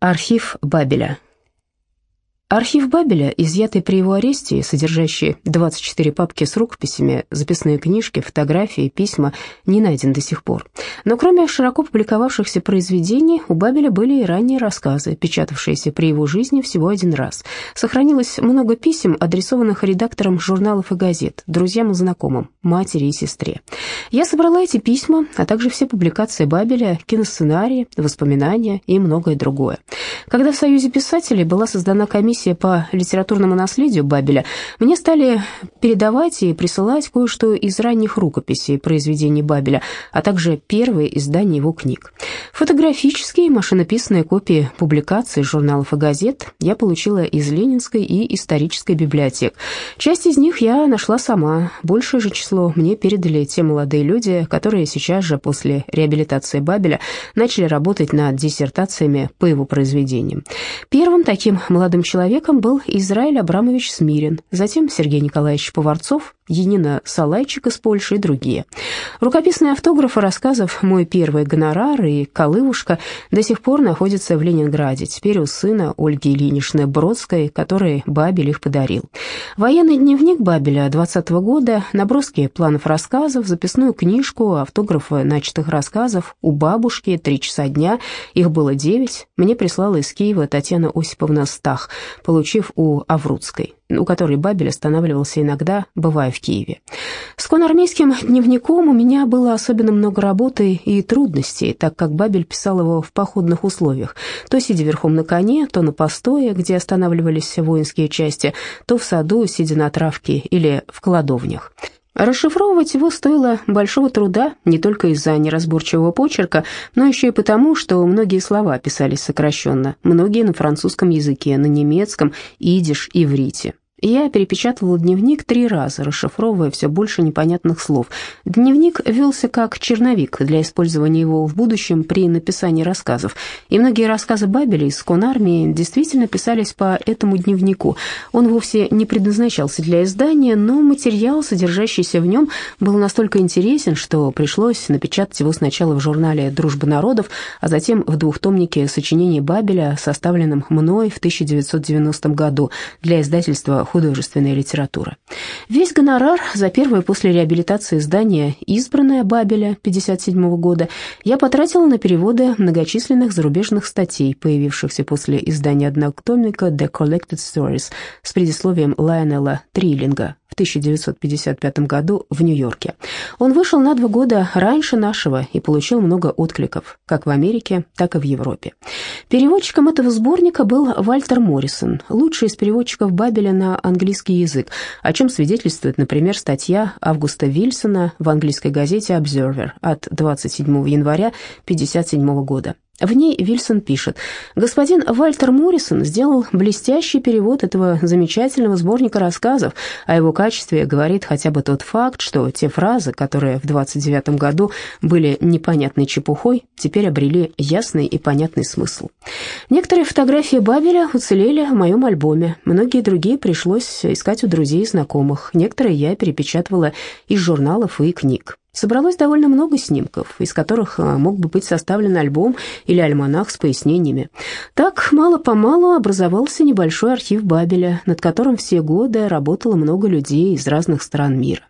Архив Бабеля. Архив Бабеля, изъятый при его аресте содержащий 24 папки с рукописями, записные книжки, фотографии, письма, не найден до сих пор. Но кроме широко публиковавшихся произведений, у Бабеля были и ранние рассказы, печатавшиеся при его жизни всего один раз. Сохранилось много писем, адресованных редакторам журналов и газет, друзьям и знакомым, матери и сестре. Я собрала эти письма, а также все публикации Бабеля, киносценарии, воспоминания и многое другое. Когда в Союзе писателей была создана комиссия комиссия по литературному наследию Бабеля, мне стали передавать и присылать кое-что из ранних рукописей произведений Бабеля, а также первые издания его книг. Фотографические машинописные копии публикаций журналов и газет я получила из Ленинской и исторической библиотек. Часть из них я нашла сама, большее же число мне передали те молодые люди, которые сейчас же после реабилитации Бабеля начали работать над диссертациями по его произведениям. Первым таким молодым человеком человеком был Израиль Абрамович Смирин, затем Сергей Николаевич Поварцов, Енина Салайчик из Польши и другие. Рукописные автографы рассказов «Мой первый гонорар» и «Колывушка» до сих пор находятся в Ленинграде, теперь у сына Ольги Ильиничны Бродской, которой Бабель их подарил. Военный дневник Бабеля 20 -го года, наброски планов рассказов, записную книжку, автографы начатых рассказов у бабушки «Три часа дня», их было девять, мне прислала из Киева Татьяна Осиповна Стах, получив у Аврудской у которой Бабель останавливался иногда, бывая в Киеве. С конармейским дневником у меня было особенно много работы и трудностей, так как Бабель писал его в походных условиях, то сидя верхом на коне, то на постое, где останавливались воинские части, то в саду, сидя на травке или в кладовнях. Расшифровывать его стоило большого труда не только из-за неразборчивого почерка, но еще и потому, что многие слова писались сокращенно, многие на французском языке, на немецком, идиш, иврите. Я перепечатывала дневник три раза, расшифровывая все больше непонятных слов. Дневник велся как черновик для использования его в будущем при написании рассказов. И многие рассказы Бабеля из Конармии действительно писались по этому дневнику. Он вовсе не предназначался для издания, но материал, содержащийся в нем, был настолько интересен, что пришлось напечатать его сначала в журнале «Дружба народов», а затем в двухтомнике сочинений Бабеля, составленном мной в 1990 году для издательства художественная литература. Весь гонорар за первое после реабилитации издание «Избранное» Бабеля 1957 года я потратила на переводы многочисленных зарубежных статей, появившихся после издания однотомника «The Collected Stories» с предисловием Лайонела Триллинга 1955 году в Нью-Йорке. Он вышел на два года раньше нашего и получил много откликов, как в Америке, так и в Европе. Переводчиком этого сборника был Вальтер Моррисон, лучший из переводчиков Бабеля на английский язык, о чем свидетельствует, например, статья Августа Вильсона в английской газете Observer от 27 января 1957 года. В ней Вильсон пишет, «Господин Вальтер Моррисон сделал блестящий перевод этого замечательного сборника рассказов. О его качестве говорит хотя бы тот факт, что те фразы, которые в 29 году были непонятной чепухой, теперь обрели ясный и понятный смысл. Некоторые фотографии Бабеля уцелели в моем альбоме, многие другие пришлось искать у друзей и знакомых, некоторые я перепечатывала из журналов и книг. Собралось довольно много снимков, из которых а, мог бы быть составлен альбом или альманах с пояснениями. Так, мало-помалу образовался небольшой архив Бабеля, над которым все годы работало много людей из разных стран мира.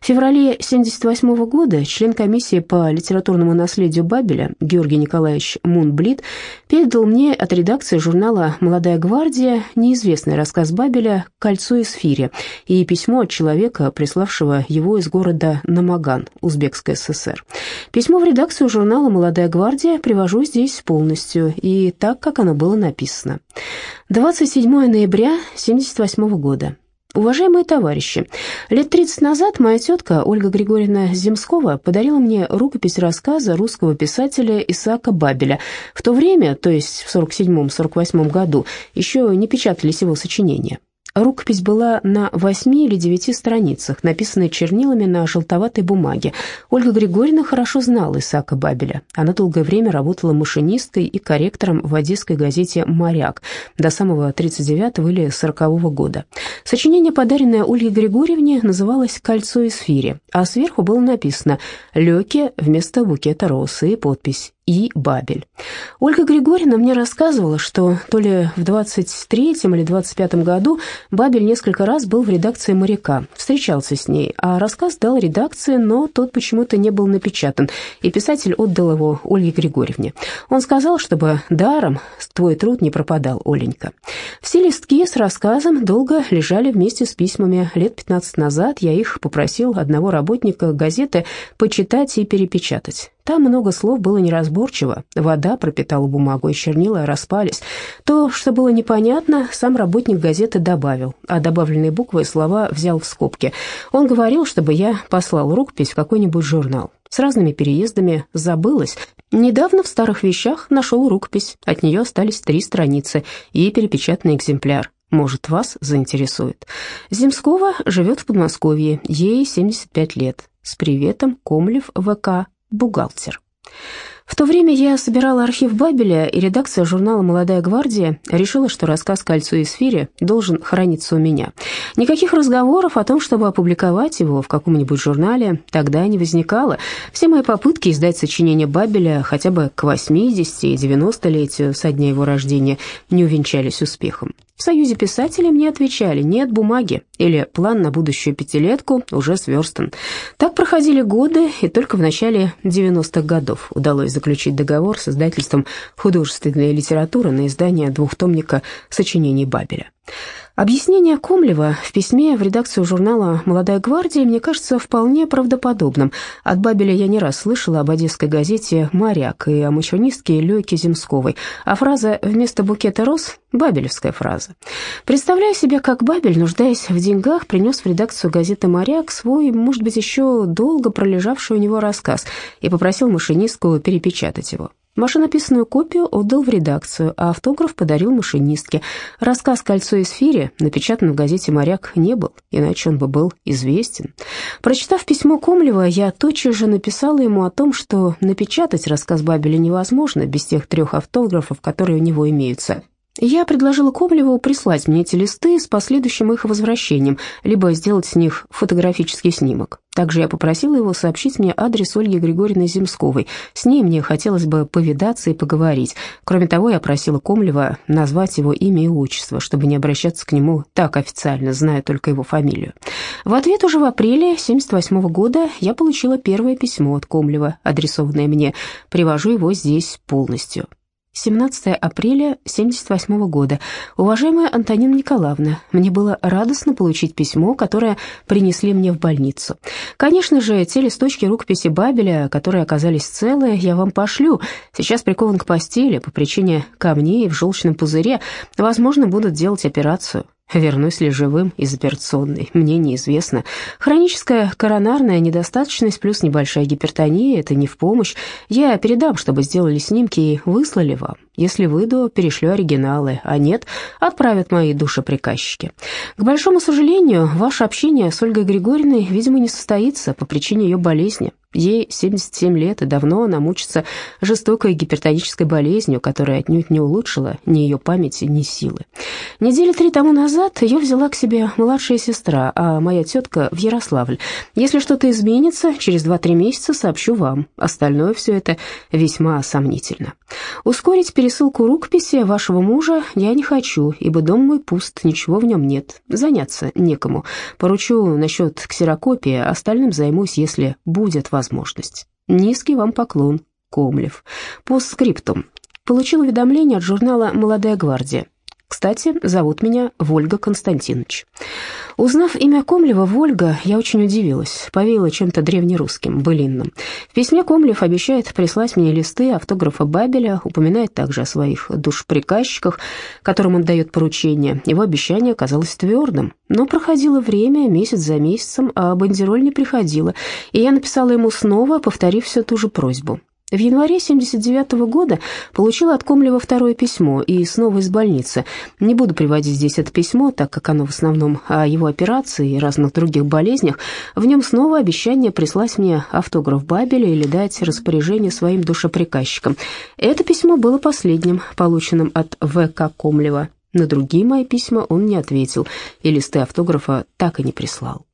В феврале 1978 года член комиссии по литературному наследию Бабеля Георгий Николаевич Мунблит передал мне от редакции журнала «Молодая гвардия» неизвестный рассказ Бабеля «Кольцо и сфире» и письмо от человека, приславшего его из города Намаган, Узбекская ССР. Письмо в редакцию журнала «Молодая гвардия» привожу здесь полностью и так, как оно было написано. 27 ноября 1978 года. Уважаемые товарищи, лет 30 назад моя тетка Ольга Григорьевна Земскова подарила мне рукопись рассказа русского писателя Исаака Бабеля. В то время, то есть в 47-48 году, еще не печатались его сочинения. Рукопись была на восьми или девяти страницах, написанная чернилами на желтоватой бумаге. Ольга Григорьевна хорошо знала Исаака Бабеля. Она долгое время работала машинисткой и корректором в одесской газете «Моряк» до самого 39 или 40 -го года. Сочинение, подаренное Ольге Григорьевне, называлось «Кольцо из фири», а сверху было написано «Лёки» вместо букета роз и подпись И. Бабель. Ольга Григорьевна мне рассказывала, что то ли в 23-м или 25-м году Бабель несколько раз был в редакции «Моряка», встречался с ней, а рассказ дал редакции, но тот почему-то не был напечатан, и писатель отдал его Ольге Григорьевне. Он сказал, чтобы даром твой труд не пропадал, Оленька. Все листки с рассказом долго лежали вместе с письмами. Лет 15 назад я их попросил одного работника газеты почитать и перепечатать. Там много слов было неразборчиво, вода пропитала бумагу, и чернила распались. То, что было непонятно, сам работник газеты добавил, а добавленные буквы и слова взял в скобки. Он говорил, чтобы я послал рукопись в какой-нибудь журнал. С разными переездами забылось. Недавно в старых вещах нашел рукопись, от нее остались три страницы и перепечатанный экземпляр. Может, вас заинтересует. Земскова живет в Подмосковье, ей 75 лет. С приветом, Комлев, ВК, бухгалтер. В то время я собирала архив Бабеля, и редакция журнала «Молодая гвардия» решила, что рассказ «Кольцо и сфере» должен храниться у меня. Никаких разговоров о том, чтобы опубликовать его в каком-нибудь журнале, тогда не возникало. Все мои попытки издать сочинение Бабеля хотя бы к 80 и 90-летию со дня его рождения не увенчались успехом. В Союзе писателей мне отвечали «нет бумаги» или «план на будущую пятилетку уже сверстан». Так проходили годы, и только в начале 90-х годов удалось заключить договор с издательством художественной литературы на издание двухтомника сочинений Бабеля. Объяснение Комлева в письме в редакцию журнала «Молодая гвардия» мне кажется вполне правдоподобным. От Бабеля я не раз слышала об одесской газете «Моряк» и о мачонистке Лёйке Земсковой, а фраза «вместо букета роз» — бабелевская фраза. Представляю себе, как Бабель, нуждаясь в деньгах, принес в редакцию газеты «Моряк» свой, может быть, еще долго пролежавший у него рассказ и попросил машинистку перепечатать его. Машинописную копию отдал в редакцию, а автограф подарил машинистке. Рассказ «Кольцо и сфере» напечатан в газете «Моряк» не был, иначе он бы был известен. Прочитав письмо Комлева, я тотчас же написала ему о том, что напечатать рассказ Бабеля невозможно без тех трех автографов, которые у него имеются. Я предложила Комлеву прислать мне эти листы с последующим их возвращением, либо сделать с них фотографический снимок. Также я попросила его сообщить мне адрес Ольги Григорьевны Земсковой. С ней мне хотелось бы повидаться и поговорить. Кроме того, я просила Комлева назвать его имя и отчество, чтобы не обращаться к нему так официально, зная только его фамилию. В ответ уже в апреле 1978 года я получила первое письмо от Комлева, адресованное мне. Привожу его здесь полностью. 17 апреля 1978 года. Уважаемая Антонина Николаевна, мне было радостно получить письмо, которое принесли мне в больницу. Конечно же, те листочки рукописи Бабеля, которые оказались целые, я вам пошлю. Сейчас прикован к постели по причине камней в желчном пузыре. Возможно, будут делать операцию. Вернусь ли живым из операционной, мне неизвестно. Хроническая коронарная недостаточность плюс небольшая гипертония – это не в помощь. Я передам, чтобы сделали снимки и выслали вам. Если выйду, перешлю оригиналы, а нет, отправят мои душеприказчики. К большому сожалению, ваше общение с Ольгой Григорьевной, видимо, не состоится по причине ее болезни. Ей 77 лет, и давно она мучится жестокой гипертонической болезнью, которая отнюдь не улучшила ни ее памяти, ни силы. Недели три тому назад ее взяла к себе младшая сестра, а моя тетка в Ярославль. Если что-то изменится, через 2-3 месяца сообщу вам. Остальное все это весьма сомнительно. Ускорить пересылку рукописи вашего мужа я не хочу, ибо дом мой пуст, ничего в нем нет. Заняться некому. Поручу насчет ксерокопии, остальным займусь, если будет возможность. Низкий вам поклон, Комлев. Постскриптум. Получил уведомление от журнала «Молодая гвардия». Кстати, зовут меня Вольга Константинович. Узнав имя Комлева Вольга, я очень удивилась, повеяло чем-то древнерусским, былинным. В письме Комлев обещает прислать мне листы автографа Бабеля, упоминает также о своих душприказчиках, которым он дает поручение. Его обещание оказалось твердым, но проходило время, месяц за месяцем, а бандероль не приходила, и я написала ему снова, повторив всю ту же просьбу. В январе 79 -го года получила от Комлева второе письмо и снова из больницы. Не буду приводить здесь это письмо, так как оно в основном о его операции и разных других болезнях. В нем снова обещание прислать мне автограф Бабеля или дать распоряжение своим душеприказчикам. Это письмо было последним, полученным от В.К. Комлева. На другие мои письма он не ответил, и листы автографа так и не прислал.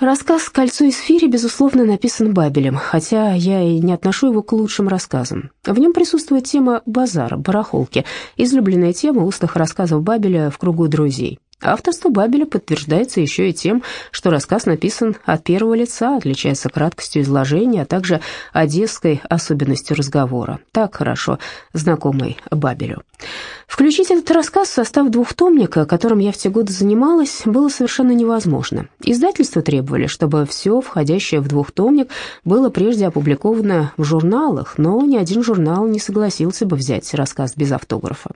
Рассказ «Кольцо из Фири», безусловно, написан Бабелем, хотя я и не отношу его к лучшим рассказам. В нем присутствует тема базара, барахолки, излюбленная тема устных рассказов Бабеля в кругу друзей. Авторство Бабеля подтверждается еще и тем, что рассказ написан от первого лица, отличается краткостью изложения, а также одесской особенностью разговора, так хорошо знакомой Бабелю. Включить этот рассказ в состав двухтомника, которым я в те годы занималась, было совершенно невозможно. Издательства требовали, чтобы все, входящее в двухтомник, было прежде опубликовано в журналах, но ни один журнал не согласился бы взять рассказ без автографа.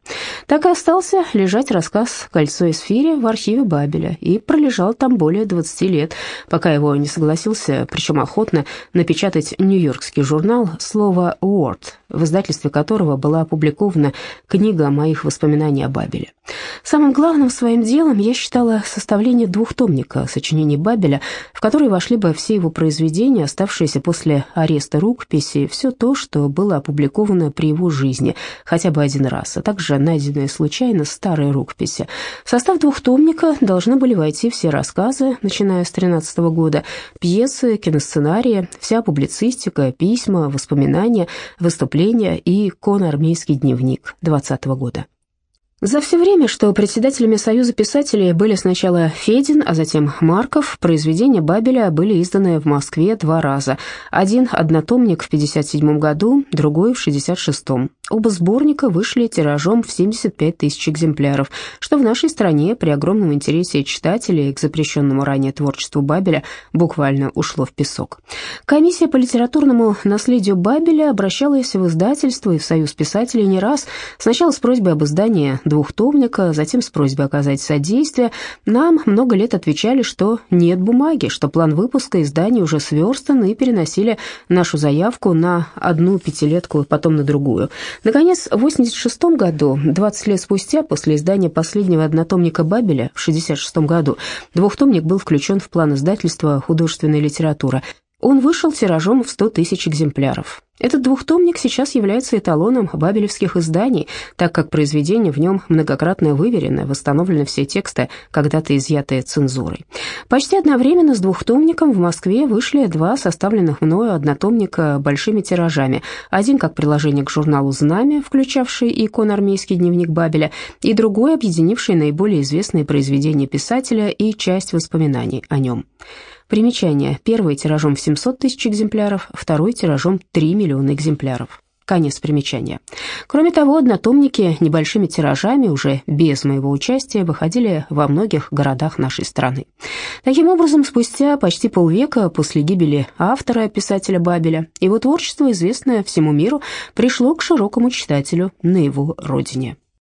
Так и остался лежать рассказ «Кольцо из Фири» в архиве Бабеля и пролежал там более 20 лет, пока его не согласился, причем охотно, напечатать нью-йоркский журнал «Слово Word», в издательстве которого была опубликована книга моих воспоминаний о Бабеле. Самым главным своим делом я считала составление двухтомника сочинений Бабеля, в который вошли бы все его произведения, оставшиеся после ареста рукописи, все то, что было опубликовано при его жизни, хотя бы один раз, а также найденные случайно старые рукописи. В состав двухтомника должны были войти все рассказы, начиная с 13 года, пьесы, киносценарии, вся публицистика, письма, воспоминания, выступления и конармейский дневник 20 года. За все время, что председателями Союза писателей были сначала Федин, а затем Марков, произведения Бабеля были изданы в Москве два раза. Один однотомник в 1957 году, другой в 1966. Оба сборника вышли тиражом в 75 тысяч экземпляров, что в нашей стране при огромном интересе читателей к запрещенному ранее творчеству Бабеля буквально ушло в песок. Комиссия по литературному наследию Бабеля обращалась в издательство и в Союз писателей не раз, сначала с просьбой об издании двухтомника, затем с просьбой оказать содействие, нам много лет отвечали, что нет бумаги, что план выпуска издания уже сверстан, и переносили нашу заявку на одну пятилетку, потом на другую. Наконец, в 86 году, 20 лет спустя, после издания последнего однотомника Бабеля в 66 году, двухтомник был включен в план издательства «Художественная литература», он вышел тиражом в 100 тысяч экземпляров. Этот двухтомник сейчас является эталоном бабелевских изданий, так как произведение в нем многократно выверено, восстановлены все тексты, когда-то изъятые цензурой. Почти одновременно с двухтомником в Москве вышли два составленных мною однотомника большими тиражами. Один как приложение к журналу «Знамя», включавший икон «Армейский дневник Бабеля», и другой, объединивший наиболее известные произведения писателя и часть воспоминаний о нем. Примечание. Первый тиражом в 700 тысяч экземпляров, второй тиражом 3 миллиона экземпляров. Конец примечания. Кроме того, однотомники небольшими тиражами, уже без моего участия, выходили во многих городах нашей страны. Таким образом, спустя почти полвека после гибели автора, писателя Бабеля, его творчество, известное всему миру, пришло к широкому читателю на его родине.